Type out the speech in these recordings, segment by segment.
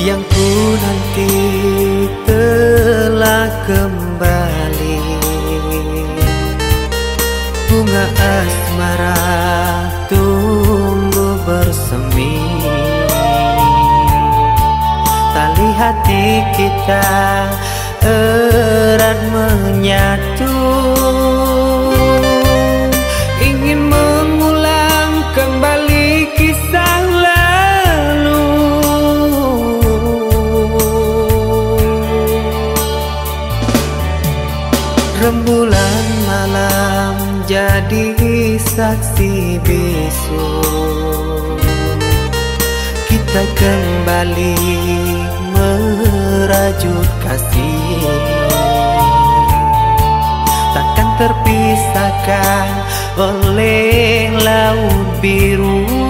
yang ku nanti telah kembali. Bunga asmara tumbuh bersemi. Tali hati kita erat menyatu Rembulan malam jadi saksi bisu Kita kembali merajut kasih. Takkan terpisahkan oleh laut biru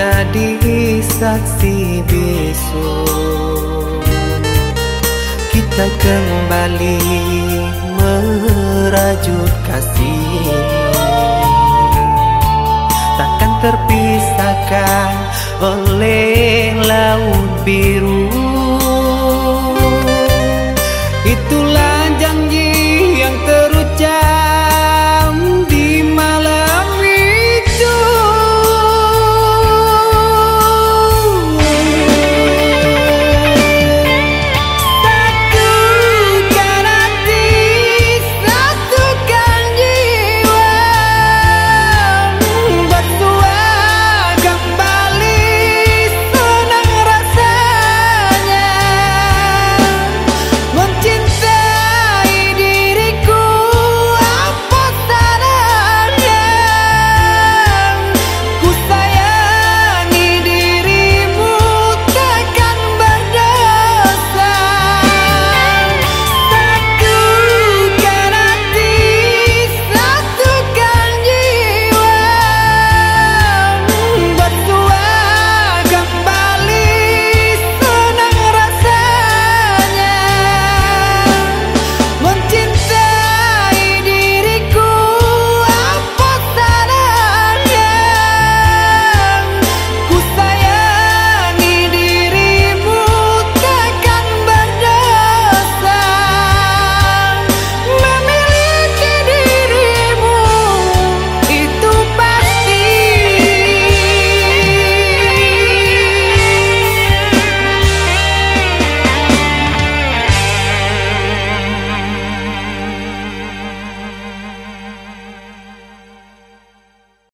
malam jadi saksi bisu Kita kembali merajut kasih. Takkan terpisahkan oleh laut biru